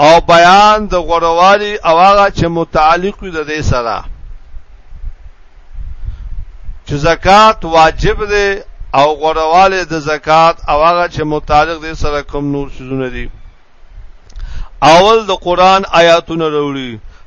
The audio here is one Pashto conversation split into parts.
او بیان د غوروالي او هغه چې متعلق وي د دې سره چې زکات واجب دی او غورواله د زکات او هغه چې متعلق دي سره کوم نور شزونه دي اول د قران آیاتونه وروړي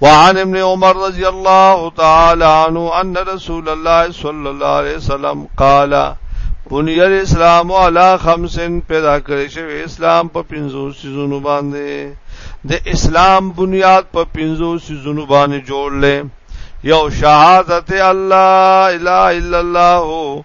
وعن ابن عمر رضی الله تعالی عنہ ان رسول الله صلی الله علیه وسلم قال بنی الاسلام علی خمس پیدا کړی شوی اسلام په پنځو سيزونو باندې د اسلام بنیاد په پنځو سيزونو باندې جوړلې یو شهادت الله الا الا الله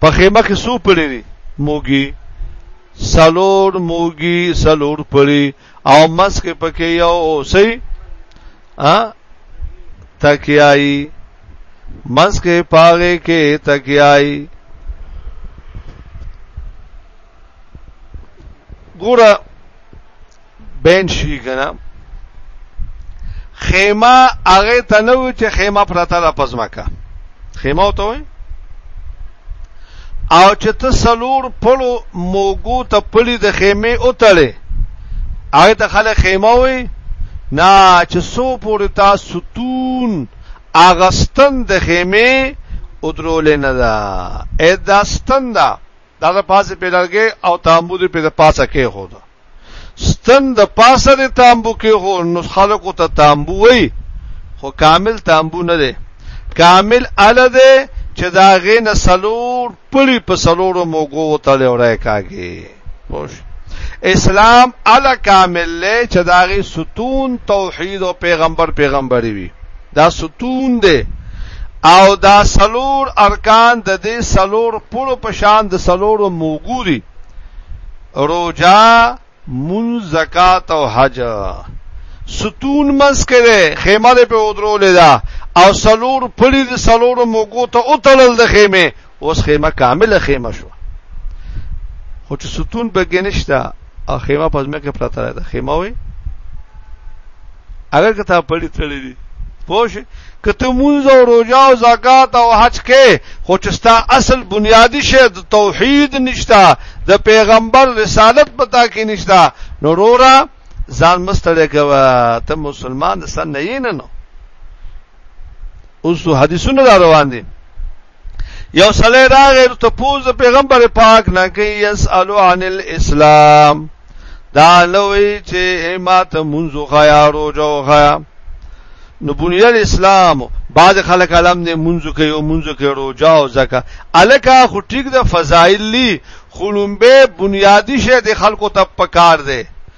په خیمه کې سو پړي دي موګي سلور موګي سلور پړي او مس کې پکې یو اوسې ا تکیای مس کې پاغه کې تکیای ګوره بین شي کنه خیمه هغه تنو چې خیمه پرته را پزماکه خیمه وته وي او چې ته سلور پړو موګو ته پړي د خیمه اوتړې هغه ته خلک خیمه وي نه چې سو پورې تا ستون اغستن د خیمه او درول نه دا اې داستن دا دا د پاسه په لرګي او تامبو دې په پاسه کې هو دا ستن د پاسه دې تامبو کې هو نو خلکو ته تامبو وای خو کامل تامبو نه دی کامل اله دی چې دا غې نه سلور پړي په سلورو موګو ته لورای کاږي خوش اسلام اله کامل له چې دا غې ستون توحید او پیغمبر پیغمبري وي دا ستون دی او دا سلور ارکان د دې سلور پړو په شان د سلورو موګوري روجا من زکات او حج ستون مس کړي خیمه په ودرولې دا او سلور پړي د سلور موګو ته او تلل د خیمه اوس خیمه کامله خیمه شو خو چې ستون بګې نشته او خیمه په ځمکه پرته ده خیمه وي اگر که تا پړی تړلې دي پوش کته مونږ او روزه او زکات او حج کې خو چې ستا اصل بنیادی شی د توحید نشتا د پیغمبر رسالت پتا کې نشتا نو رورا ځان مستړی کوه ته مسلمان سن نه نه نو اوس حدیثونه روان دي یو سړی راغی ته پوز پیغمبر پاک نه کوي یسالو عن الاسلام دا نوې چې مات منځو خیا روزو خیا نو بنی الاسلام بعض خلک علم نه منځو کوي او منځو کوي روزا او زکا الکه خو ټیک د فضایلی خلومبه بنیادی شه د خلکو ته پکار دی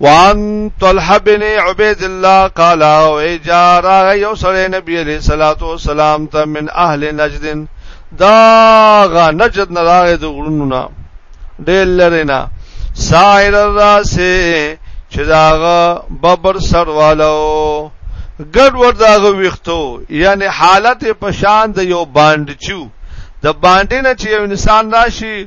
وان طلحه بن عبید الله قال او اجارا یو سره نبی علیہ الصلوۃ والسلام ته من اهل نجد دا غ نجد نه راغی د غرونو نه ډېر لري نه سائر الراس چې داغه ببر سروالو ګډ ور داغه ویختو یعنی حالت په شان د یو باندچو د باندې نه چې یو انسان راشي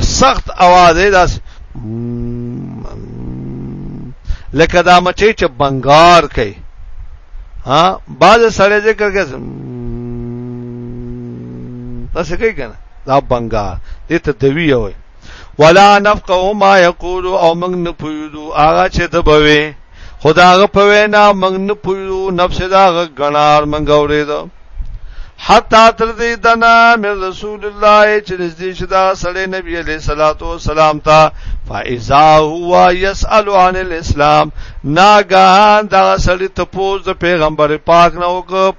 سخت आवाज دی داس لکه دا مچې چې بنگار کوي ها باز سړی ذکر کوي تاسو کوي کنه دا بنگار دې ته دوی وي ولا نفقه ما یقول او موږ نه پویدو هغه چې د بوي خداغه په وینا موږ نه پویدو نفس دا غنار موږ اورېدو حتا تر دې دنا من رسول الله چې نږدې شي دا سړی نبی عليه صلوات و سلام ته فاذا هو يسال عن الاسلام ناګان دا سړی ته پوز پیغمبر پاک نو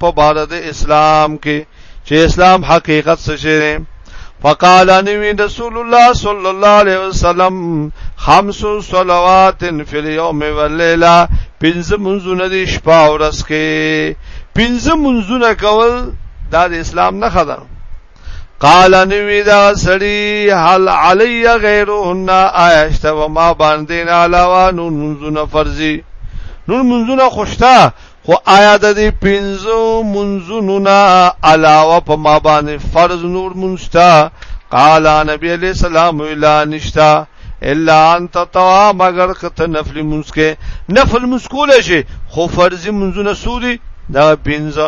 په بار د اسلام کې چې اسلام حقیقت څه شي فقال نبی رسول الله صلی الله علیه وسلم خمس صلوات فی اليوم واللیلہ پنځه منځونه دي شپه او ورځ کې پنځه منځونه کول دا د اسلام نه خدای قال نوی دا سړی هل علی غیرهن آیشت و ما باندې علاوه نون منځونه فرضی نون منځونه خوشتا خو آیا د دې پنځو منځونو نه علاوه په ما باندې فرض نور منستا قال نبی علیہ السلام الا نشتا الا ان تطوا مگر کته نفل منسکه نفل مسکول شي خو فرض منځونه سوري دا پنځه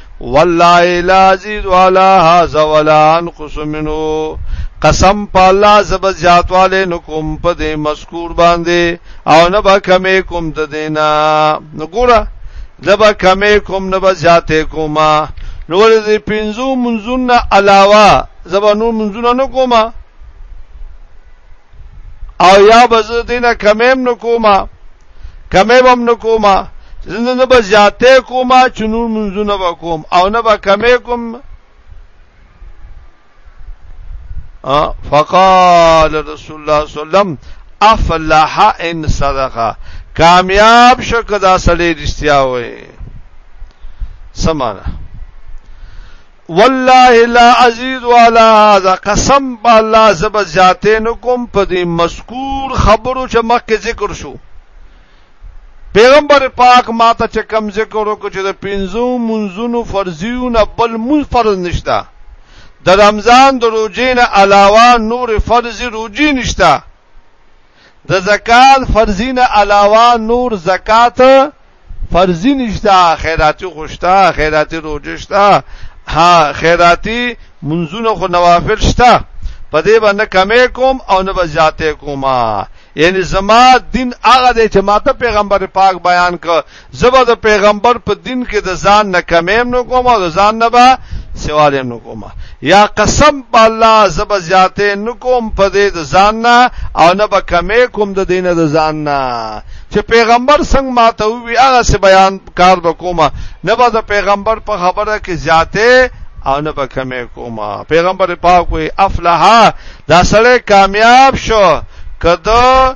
والله لا عزیز ولا هذا ولا انقص منه قسم په الله زب زیاتواله نکوم په دې مذکور باندې او نه به کمې کوم د دینا نګوره زب کمې کوم نه به زیاتې کوما نو دې پنځو منځونه علاوه زب نو منځونه نه کوما او یا به زه دینه کمې نه کوما کمه بم نه کومه زنده نه به زیاته کومه چې نور منځونه به کوم او نه به کمه کوم فقال رسول الله صلی الله علیه وسلم افلح ان صدقه کامیاب شو کدا سړی رښتیا وایي سمانه والله لا ازيد ولا هذا قسم بالله زب زیاتې نکوم په دې مذکور خبرو چې مخکې ذکر شو پیغمبر پاک ما ته چې کم ذکر وکړو چې د پنځو منځونو فرضیونه بل مون فرض نشتا د رمضان د روزې نه علاوه نور فرض روزي نشتا د زکات فرضی نه علاوه نور زکات فرضی نشتا خیراتی خوشتا خیراتی روجشتا ها خیراتی منزونه خو نوافل شتا په دې باندې کمې کوم او نه بزیاتې کوم یعنی زما دین هغه دی چې ماته پیغمبر پاک بیان کړ زبا د پیغمبر په دین کې د ځان نه کمیم نه کوم او د ځان نه به سوالیم نه کوم یا قسم په الله زبا زیاته نه کوم په دې د ځان نه او نه به کمې کوم د دین د ځان نه چې پیغمبر څنګه ماته وی هغه سه بیان کار وکوم نه به د پیغمبر په خبره کې زیاته او نه به کمې کوم پیغمبر پاک وی افلح دا سره کامیاب شو کده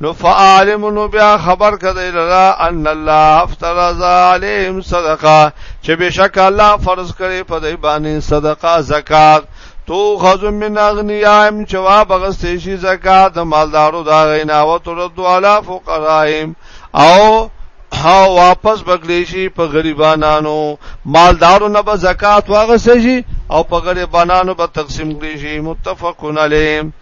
نو فعالم نو بیا خبر کده لرا ان الله افترض عليهم صدقه چې بشک الله فرض کړي په دې باندې صدقه زکات تو خذ من اغنیاهم جواب غسې شي زکات مالدارو دا غینا او ترد علی فقراهم او ها واپس بغلی شي په غریبانو مالدارو نه به زکات واغسې شي او په غریبانو به تقسیم کړي شي متفقون علیهم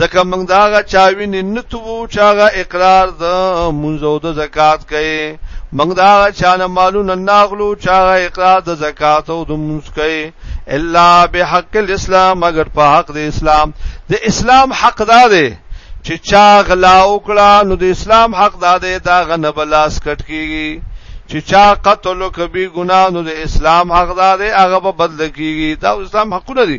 ځکه موږ دا غا چاوی نه نتو چې هغه اقرار د منځو د زکات کوي موږ دا غا چانه مالونه ناغلو چې هغه اقرار د زکات او د منځ کوي الا بحق الاسلام مگر په حق د اسلام د اسلام حق دا دی چې چا غلا وکړه نو د اسلام حق دا دی دا غنه بلاس کټ کیږي چې چا قتل کوي ګنا نو د اسلام حق دا دی هغه په بدل کیږي دا اسلام حقونه دي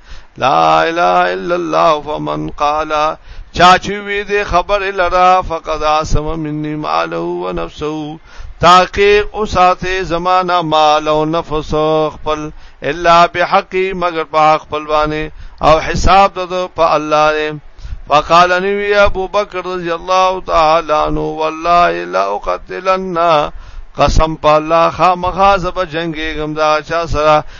لا اله الا الله فمن قال چا چې وی دې خبر لرا فقد اسم مني ماله و نفسه تاکي او ساته زمانہ مال او نفس خپل الا بحق مگر په خپل باندې او حساب د په الله نه فقال نبی ابو بکر رضی الله تعالی عنہ والله لا اقتلن قسم په الله خامخا زب جنگي غمدا چا سره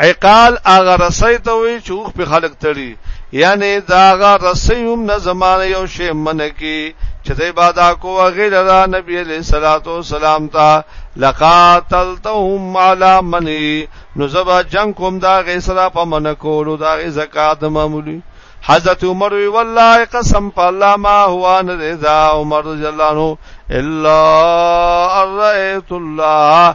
عقال هغه رسۍ ته وي چې اوښ په خلک تړي یعنی دا هغه رسۍ هم نه زمانه یو شی منه کی چې د عبادت کو غیر را نبی علیہ الصلات والسلام تا لقاتلتهم علی منی نو زبا جنگ کوم دا غی سره په من کولو دا غی زکات معمولی حضرت عمر وی والله قسم په الله ما هو ان رضا عمر رضی الله عنه الا ارئیت الله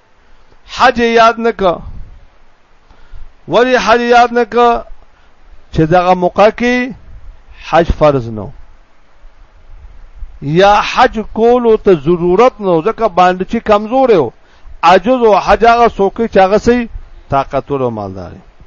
حج یاد نکا ولی حج یاد نکا چې دغه موقع کې حج فرض نو یا حج کولو ته ضرورت نو ځکه باندې چې کمزور یو عجز او حج هغه څوک چې هغه سي طاقت ورو مالداري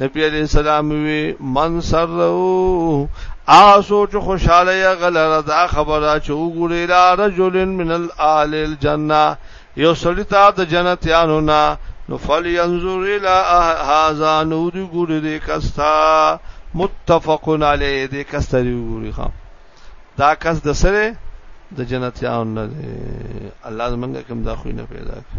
نبی علیہ السلام وی من سرو آسو چې خوشاله یا غلره دا خبره چې وګوري لا رجل من الال الجنه یو سړی ته د جنت یانو نا نو فل ينظر الى هذا نو دی ګوري دې کستا متفقن علی دې کستا دی ګوري ها دا کس د سره د جنت یانو نه الله زمونږ کوم دا خو نه پیدا کړ